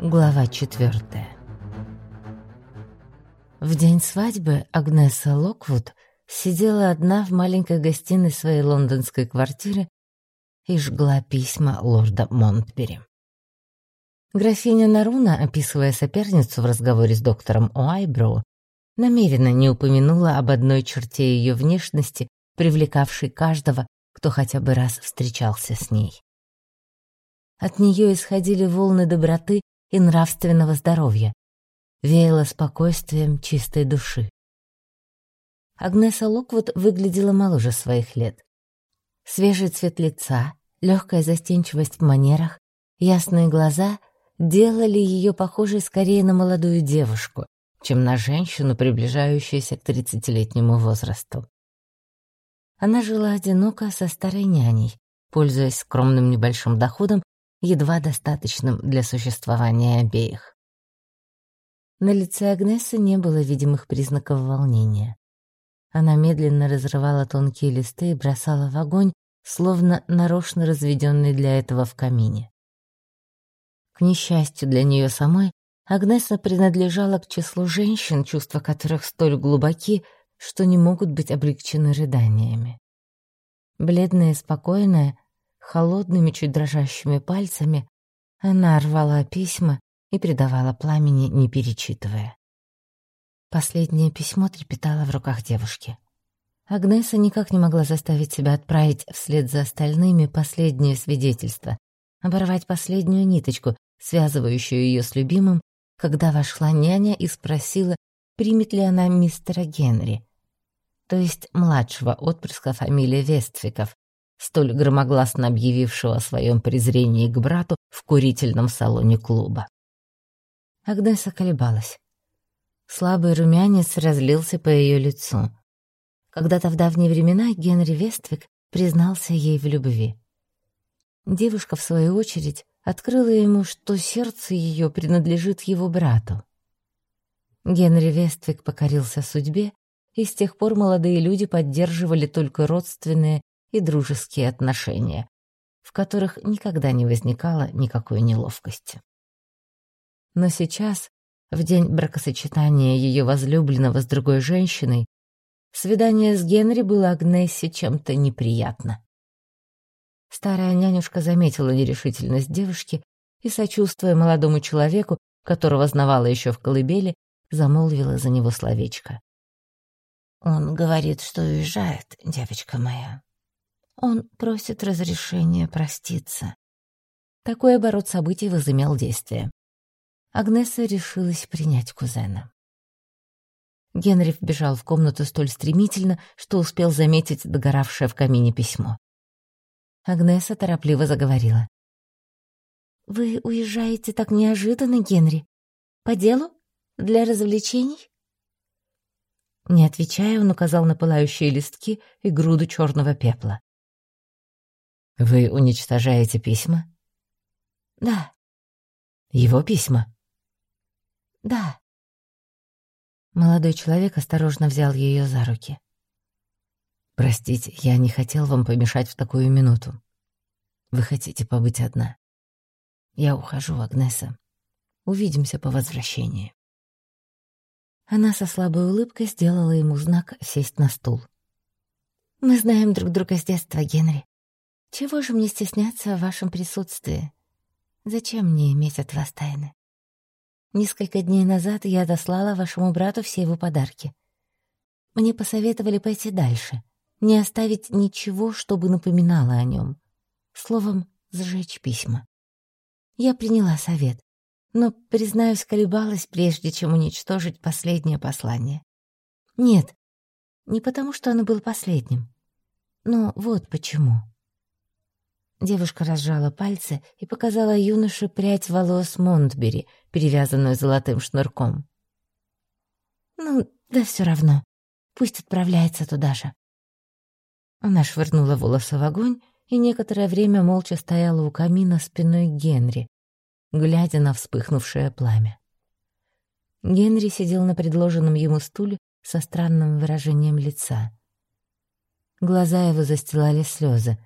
Глава четвертая. В день свадьбы Агнеса Локвуд сидела одна в маленькой гостиной своей лондонской квартиры и жгла письма лорда Монтбери. Графиня Наруна, описывая соперницу в разговоре с доктором Уайброу, намеренно не упомянула об одной черте ее внешности, привлекавшей каждого, кто хотя бы раз встречался с ней. От нее исходили волны доброты и нравственного здоровья, веяло спокойствием чистой души. Агнеса Локвуд выглядела моложе своих лет. Свежий цвет лица, легкая застенчивость в манерах, ясные глаза делали ее похожей скорее на молодую девушку, чем на женщину, приближающуюся к тридцатилетнему возрасту. Она жила одиноко со старой няней, пользуясь скромным небольшим доходом едва достаточным для существования обеих. На лице Агнесы не было видимых признаков волнения. Она медленно разрывала тонкие листы и бросала в огонь, словно нарочно разведенный для этого в камине. К несчастью для нее самой, Агнеса принадлежала к числу женщин, чувства которых столь глубоки, что не могут быть облегчены рыданиями. Бледная и спокойная, Холодными, чуть дрожащими пальцами она рвала письма и передавала пламени, не перечитывая. Последнее письмо трепетало в руках девушки. Агнеса никак не могла заставить себя отправить вслед за остальными последнее свидетельство, оборвать последнюю ниточку, связывающую ее с любимым, когда вошла няня и спросила, примет ли она мистера Генри, то есть младшего отпрыска фамилии Вестфиков, столь громогласно объявившего о своем презрении к брату в курительном салоне клуба. Агнеса колебалась. Слабый румянец разлился по ее лицу. Когда-то в давние времена Генри Вествик признался ей в любви. Девушка, в свою очередь, открыла ему, что сердце ее принадлежит его брату. Генри Вествик покорился судьбе, и с тех пор молодые люди поддерживали только родственные и дружеские отношения, в которых никогда не возникало никакой неловкости. Но сейчас, в день бракосочетания ее возлюбленного с другой женщиной, свидание с Генри было Агнессе чем-то неприятно. Старая нянюшка заметила нерешительность девушки и, сочувствуя молодому человеку, которого знавала еще в колыбели, замолвила за него словечко. «Он говорит, что уезжает, девочка моя. Он просит разрешения проститься. Такой оборот событий возымел действие. Агнеса решилась принять кузена. Генри вбежал в комнату столь стремительно, что успел заметить догоравшее в камине письмо. Агнеса торопливо заговорила. «Вы уезжаете так неожиданно, Генри? По делу? Для развлечений?» Не отвечая, он указал на пылающие листки и груду черного пепла. Вы уничтожаете письма? Да. Его письма? Да. Молодой человек осторожно взял ее за руки. Простите, я не хотел вам помешать в такую минуту. Вы хотите побыть одна? Я ухожу, Агнеса. Увидимся по возвращении. Она со слабой улыбкой сделала ему знак сесть на стул. «Мы знаем друг друга с детства, Генри. Чего же мне стесняться в вашем присутствии? Зачем мне иметь от вас тайны? Несколько дней назад я дослала вашему брату все его подарки. Мне посоветовали пойти дальше, не оставить ничего, чтобы напоминало о нем. Словом, сжечь письма. Я приняла совет, но, признаюсь, колебалась, прежде чем уничтожить последнее послание. Нет, не потому, что оно было последним. Но вот почему. Девушка разжала пальцы и показала юноше прядь волос Монтбери, перевязанную золотым шнурком. «Ну, да все равно. Пусть отправляется туда же». Она швырнула волосы в огонь и некоторое время молча стояла у камина спиной Генри, глядя на вспыхнувшее пламя. Генри сидел на предложенном ему стуле со странным выражением лица. Глаза его застилали слезы,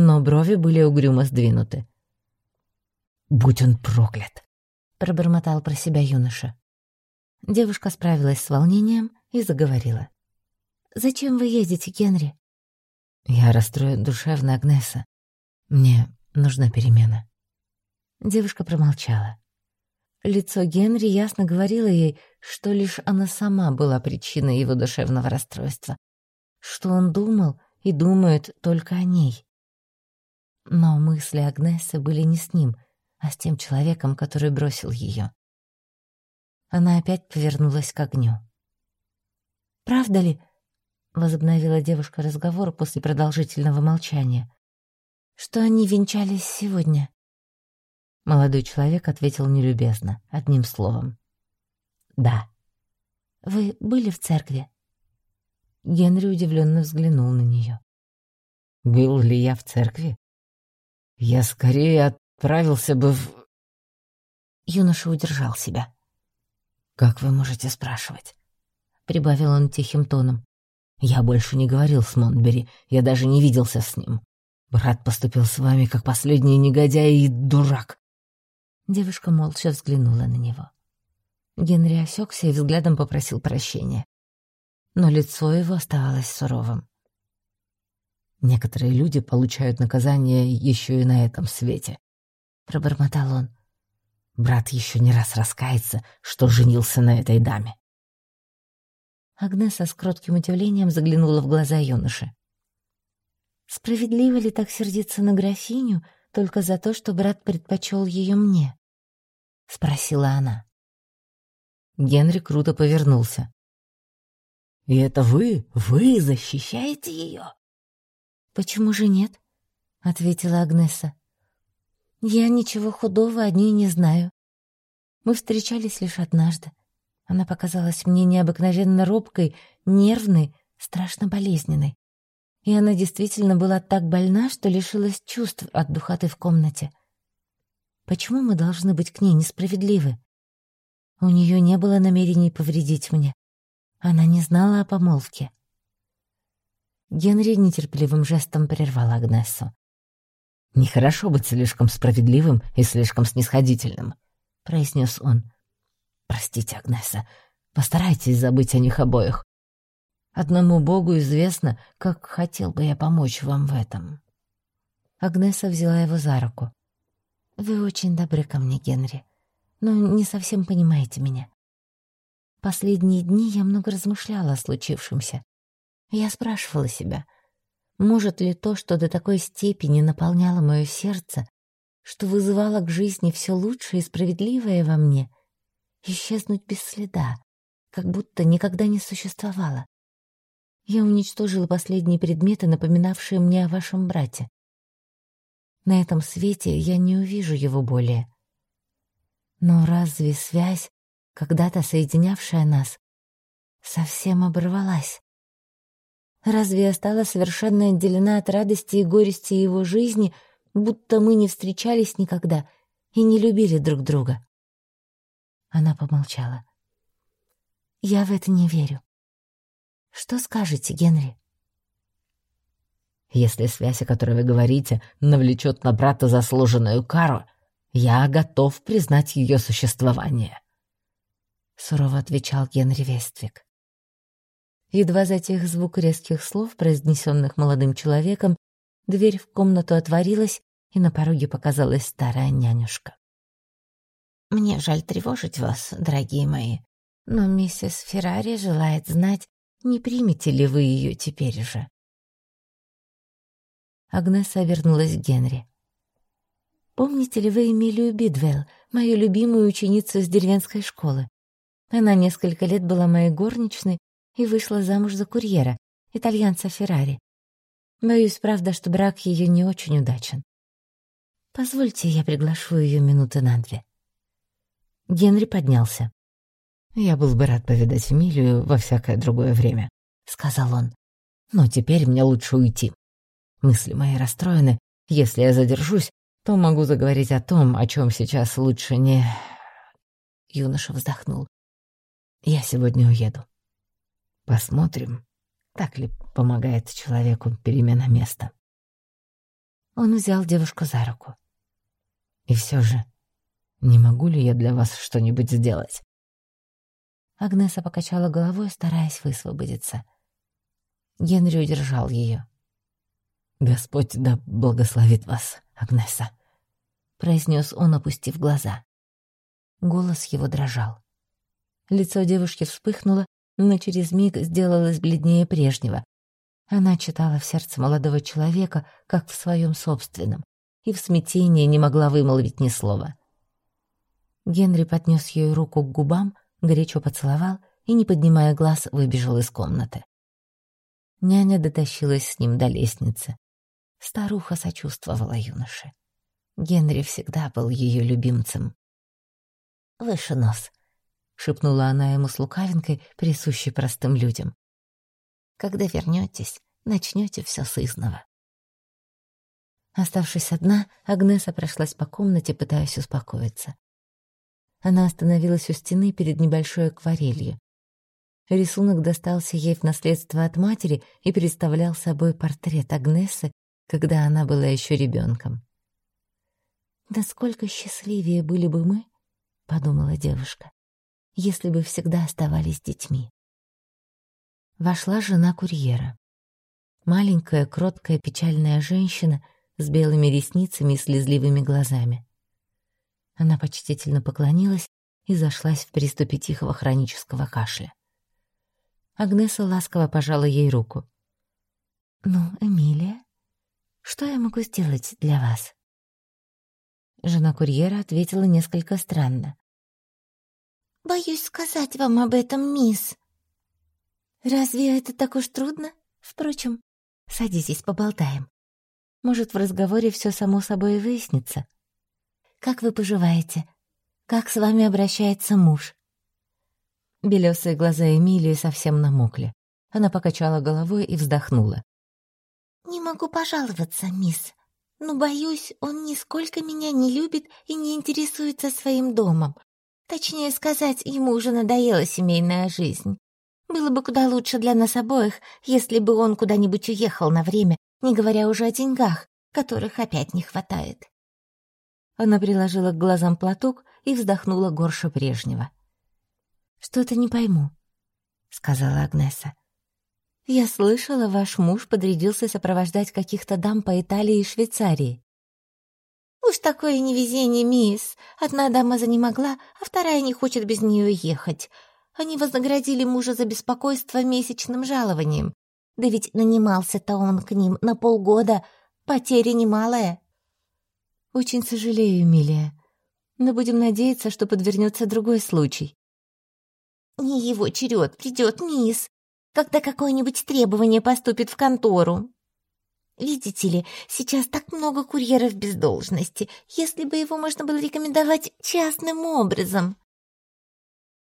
но брови были угрюмо сдвинуты. «Будь он проклят!» пробормотал про себя юноша. Девушка справилась с волнением и заговорила. «Зачем вы едете, Генри?» «Я расстроен душевно, Агнеса. Мне нужна перемена». Девушка промолчала. Лицо Генри ясно говорило ей, что лишь она сама была причиной его душевного расстройства, что он думал и думает только о ней. Но мысли Агнесы были не с ним, а с тем человеком, который бросил ее. Она опять повернулась к огню. «Правда ли?» — возобновила девушка разговор после продолжительного молчания. «Что они венчались сегодня?» Молодой человек ответил нелюбезно, одним словом. «Да». «Вы были в церкви?» Генри удивленно взглянул на нее. «Был ли я в церкви? Я скорее отправился бы в...» Юноша удержал себя. «Как вы можете спрашивать?» — прибавил он тихим тоном. «Я больше не говорил с Монтбери, я даже не виделся с ним. Брат поступил с вами, как последний негодяй и дурак». Девушка молча взглянула на него. Генри осекся и взглядом попросил прощения. Но лицо его оставалось суровым. «Некоторые люди получают наказание еще и на этом свете», — пробормотал он. Брат еще не раз раскается, что женился на этой даме. Агнеса с кротким удивлением заглянула в глаза юноши. «Справедливо ли так сердиться на графиню только за то, что брат предпочел ее мне?» — спросила она. Генри круто повернулся. «И это вы? Вы защищаете ее?» «Почему же нет?» — ответила Агнеса. Я ничего худого о ней не знаю. Мы встречались лишь однажды. Она показалась мне необыкновенно робкой, нервной, страшно болезненной. И она действительно была так больна, что лишилась чувств от духоты в комнате. Почему мы должны быть к ней несправедливы? У нее не было намерений повредить мне. Она не знала о помолвке. Генри нетерпеливым жестом прервал Агнесу. «Нехорошо быть слишком справедливым и слишком снисходительным», — произнес он. «Простите, Агнеса, постарайтесь забыть о них обоих. Одному Богу известно, как хотел бы я помочь вам в этом». Агнеса взяла его за руку. «Вы очень добры ко мне, Генри, но не совсем понимаете меня. Последние дни я много размышляла о случившемся. Я спрашивала себя — может ли то, что до такой степени наполняло мое сердце, что вызывало к жизни все лучшее и справедливое во мне, исчезнуть без следа, как будто никогда не существовало? Я уничтожила последние предметы, напоминавшие мне о вашем брате. На этом свете я не увижу его более. Но разве связь, когда-то соединявшая нас, совсем оборвалась? Разве я стала совершенно отделена от радости и горести его жизни, будто мы не встречались никогда и не любили друг друга? Она помолчала. Я в это не верю. Что скажете, Генри? Если связь, о которой вы говорите, навлечет на брата заслуженную кару, я готов признать ее существование. Сурово отвечал Генри Вествик. Едва затих звук резких слов, произнесенных молодым человеком, дверь в комнату отворилась, и на пороге показалась старая нянюшка. «Мне жаль тревожить вас, дорогие мои, но миссис Феррари желает знать, не примете ли вы ее теперь же?» Агнеса обернулась к Генри. «Помните ли вы Эмилию Бидвелл, мою любимую ученицу из деревенской школы? Она несколько лет была моей горничной и вышла замуж за курьера, итальянца Феррари. Боюсь, правда, что брак ее не очень удачен. Позвольте, я приглашу ее минуты на две. Генри поднялся. «Я был бы рад повидать Эмилию во всякое другое время», — сказал он. «Но теперь мне лучше уйти. Мысли мои расстроены. Если я задержусь, то могу заговорить о том, о чем сейчас лучше не...» Юноша вздохнул. «Я сегодня уеду. Посмотрим, так ли помогает человеку перемена места. Он взял девушку за руку. И все же, Не могу ли я для вас что-нибудь сделать?» Агнеса покачала головой, стараясь высвободиться. Генри удержал ее. «Господь да благословит вас, Агнеса», — произнес он, опустив глаза. Голос его дрожал. Лицо девушки вспыхнуло, но через миг сделалось бледнее прежнего. Она читала в сердце молодого человека, как в своем собственном, и в смятении не могла вымолвить ни слова. Генри поднес ее руку к губам, горячо поцеловал и, не поднимая глаз, выбежал из комнаты. Няня дотащилась с ним до лестницы. Старуха сочувствовала юноше. Генри всегда был ее любимцем. «Выше нос», — шепнула она ему с лукавинкой, присущей простым людям. «Когда вернетесь, начнете все с изного». Оставшись одна, Агнеса прошлась по комнате, пытаясь успокоиться. Она остановилась у стены перед небольшой акварелью. Рисунок достался ей в наследство от матери и представлял собой портрет Агнесы, когда она была еще ребенком. «Насколько счастливее были бы мы, — подумала девушка, — если бы всегда оставались детьми». Вошла жена курьера. Маленькая, кроткая, печальная женщина с белыми ресницами и слезливыми глазами. Она почтительно поклонилась и зашлась в приступе тихого хронического кашля. Агнеса ласково пожала ей руку. «Ну, Эмилия, что я могу сделать для вас?» Жена курьера ответила несколько странно. «Боюсь сказать вам об этом, мисс». «Разве это так уж трудно? Впрочем, садитесь, поболтаем. Может, в разговоре все само собой выяснится». Как вы поживаете? Как с вами обращается муж?» Белесые глаза Эмилии совсем намокли. Она покачала головой и вздохнула. «Не могу пожаловаться, мисс, но, боюсь, он нисколько меня не любит и не интересуется своим домом. Точнее сказать, ему уже надоела семейная жизнь. Было бы куда лучше для нас обоих, если бы он куда-нибудь уехал на время, не говоря уже о деньгах, которых опять не хватает. Она приложила к глазам платок и вздохнула горше прежнего. «Что-то не пойму», — сказала Агнеса. «Я слышала, ваш муж подрядился сопровождать каких-то дам по Италии и Швейцарии». «Уж такое невезение, мисс. Одна дама занемогла, а вторая не хочет без нее ехать. Они вознаградили мужа за беспокойство месячным жалованием. Да ведь нанимался-то он к ним на полгода. Потеря немалая». «Очень сожалею, Эмилия, но будем надеяться, что подвернется другой случай». «Не его черед придет, мисс, когда какое-нибудь требование поступит в контору. Видите ли, сейчас так много курьеров без должности, если бы его можно было рекомендовать частным образом».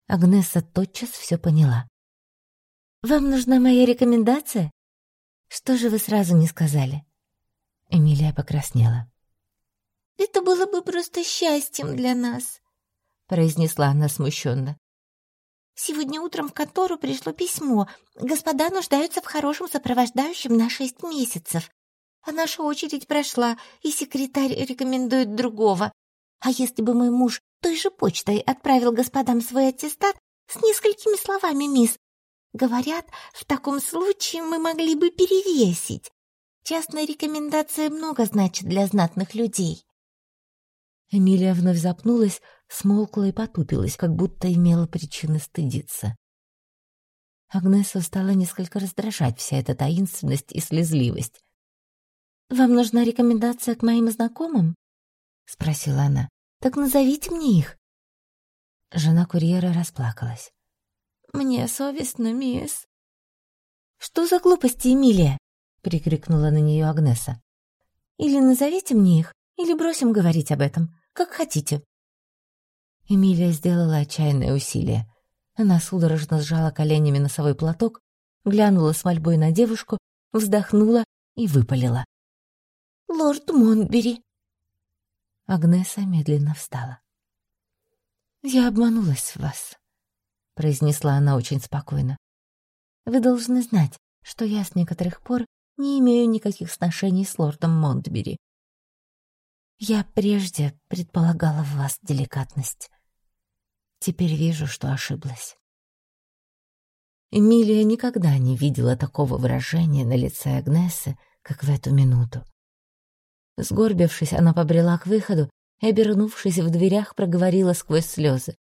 Агнеса тотчас все поняла. «Вам нужна моя рекомендация? Что же вы сразу не сказали?» Эмилия покраснела. Это было бы просто счастьем для нас», — произнесла она смущенно. «Сегодня утром в контору пришло письмо. Господа нуждаются в хорошем сопровождающем на шесть месяцев. А наша очередь прошла, и секретарь рекомендует другого. А если бы мой муж той же почтой отправил господам свой аттестат с несколькими словами, мисс, говорят, в таком случае мы могли бы перевесить. Частная рекомендация много значит для знатных людей». Эмилия вновь запнулась, смолкла и потупилась, как будто имела причины стыдиться. Агнесу стала несколько раздражать вся эта таинственность и слезливость. «Вам нужна рекомендация к моим знакомым?» — спросила она. «Так назовите мне их». Жена курьера расплакалась. «Мне совестно, мисс». «Что за глупости, Эмилия?» — прикрикнула на нее Агнеса. «Или назовите мне их, или бросим говорить об этом. Как хотите». Эмилия сделала отчаянное усилие. Она судорожно сжала коленями носовой платок, глянула с мольбой на девушку, вздохнула и выпалила. «Лорд Монбери!» Агнеса медленно встала. «Я обманулась в вас», — произнесла она очень спокойно. «Вы должны знать, что я с некоторых пор не имею никаких сношений с лордом Монтбери. Я прежде предполагала в вас деликатность. Теперь вижу, что ошиблась. Эмилия никогда не видела такого выражения на лице Агнесы, как в эту минуту. Сгорбившись, она побрела к выходу и, обернувшись в дверях, проговорила сквозь слезы.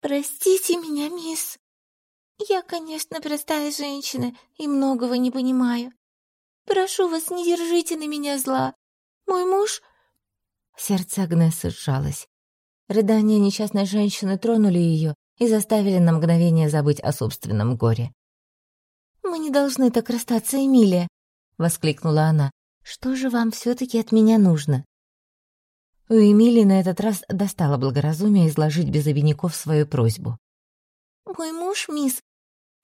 «Простите меня, мисс. Я, конечно, простая женщина и многого не понимаю. Прошу вас, не держите на меня зла. Мой муж...» Сердце Агнесы сжалось. Рыдания несчастной женщины тронули ее и заставили на мгновение забыть о собственном горе. «Мы не должны так расстаться, Эмилия!» — воскликнула она. «Что же вам все таки от меня нужно?» У Эмилии на этот раз достало благоразумие изложить без обиняков свою просьбу. «Мой муж, мисс,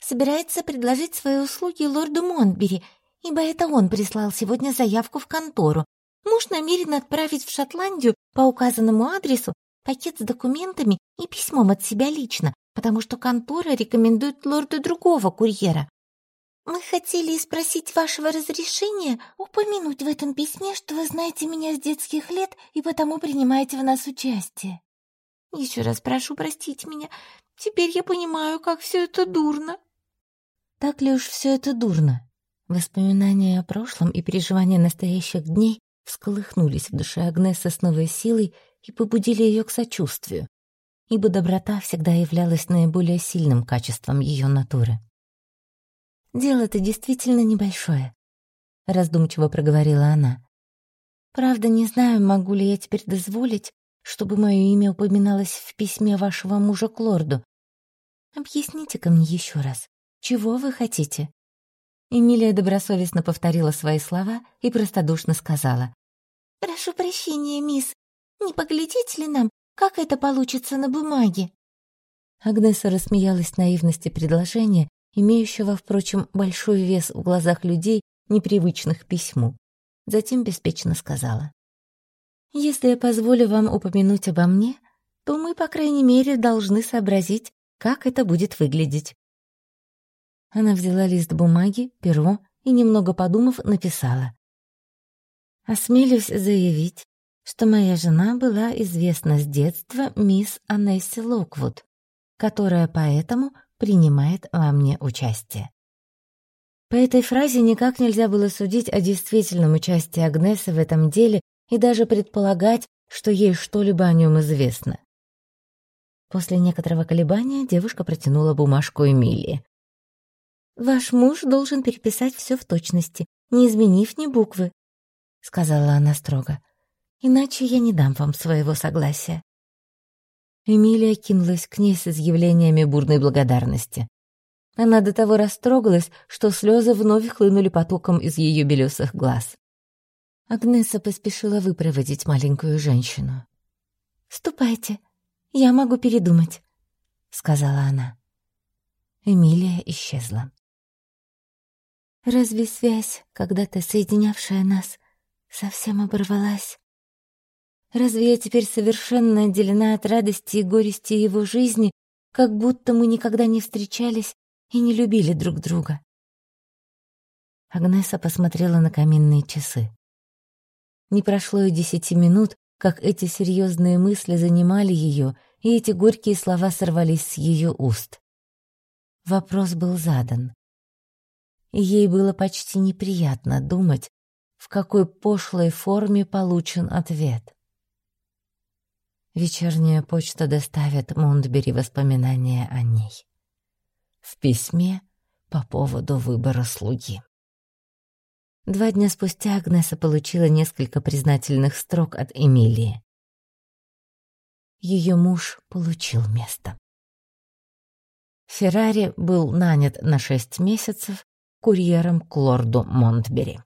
собирается предложить свои услуги лорду Монтбери, ибо это он прислал сегодня заявку в контору. Муж намерен отправить в Шотландию по указанному адресу пакет с документами и письмом от себя лично, потому что контора рекомендует лорду другого курьера. Мы хотели спросить вашего разрешения упомянуть в этом письме, что вы знаете меня с детских лет и потому принимаете в нас участие. Еще раз прошу простить меня. Теперь я понимаю, как все это дурно. Так ли уж все это дурно? Воспоминания о прошлом и переживания настоящих дней всколыхнулись в душе Агнесы с новой силой и побудили ее к сочувствию, ибо доброта всегда являлась наиболее сильным качеством ее натуры. «Дело-то действительно небольшое», — раздумчиво проговорила она. «Правда, не знаю, могу ли я теперь дозволить, чтобы мое имя упоминалось в письме вашего мужа к лорду. Объясните-ка мне еще раз, чего вы хотите?» Эмилия добросовестно повторила свои слова и простодушно сказала. «Прошу прощения, мисс, не поглядите ли нам, как это получится на бумаге?» Агнеса рассмеялась наивности предложения, имеющего, впрочем, большой вес в глазах людей, непривычных письму. Затем беспечно сказала. «Если я позволю вам упомянуть обо мне, то мы, по крайней мере, должны сообразить, как это будет выглядеть». Она взяла лист бумаги, перо и, немного подумав, написала. «Осмелюсь заявить, что моя жена была известна с детства мисс Анесси Локвуд, которая поэтому принимает во мне участие. По этой фразе никак нельзя было судить о действительном участии Агнесы в этом деле и даже предполагать, что ей что-либо о нем известно. После некоторого колебания девушка протянула бумажку Эмилии. «Ваш муж должен переписать все в точности, не изменив ни буквы», — сказала она строго иначе я не дам вам своего согласия». Эмилия кинулась к ней с изъявлениями бурной благодарности. Она до того растрогалась, что слезы вновь хлынули потоком из ее белесых глаз. Агнеса поспешила выпроводить маленькую женщину. «Ступайте, я могу передумать», — сказала она. Эмилия исчезла. «Разве связь, когда-то соединявшая нас, совсем оборвалась?» Разве я теперь совершенно отделена от радости и горести его жизни, как будто мы никогда не встречались и не любили друг друга? Агнеса посмотрела на каминные часы. Не прошло и десяти минут, как эти серьезные мысли занимали ее, и эти горькие слова сорвались с ее уст. Вопрос был задан. Ей было почти неприятно думать, в какой пошлой форме получен ответ. Вечерняя почта доставит Монтбери воспоминания о ней. В письме по поводу выбора слуги. Два дня спустя Агнеса получила несколько признательных строк от Эмилии. Ее муж получил место. Феррари был нанят на шесть месяцев курьером к лорду Монтбери.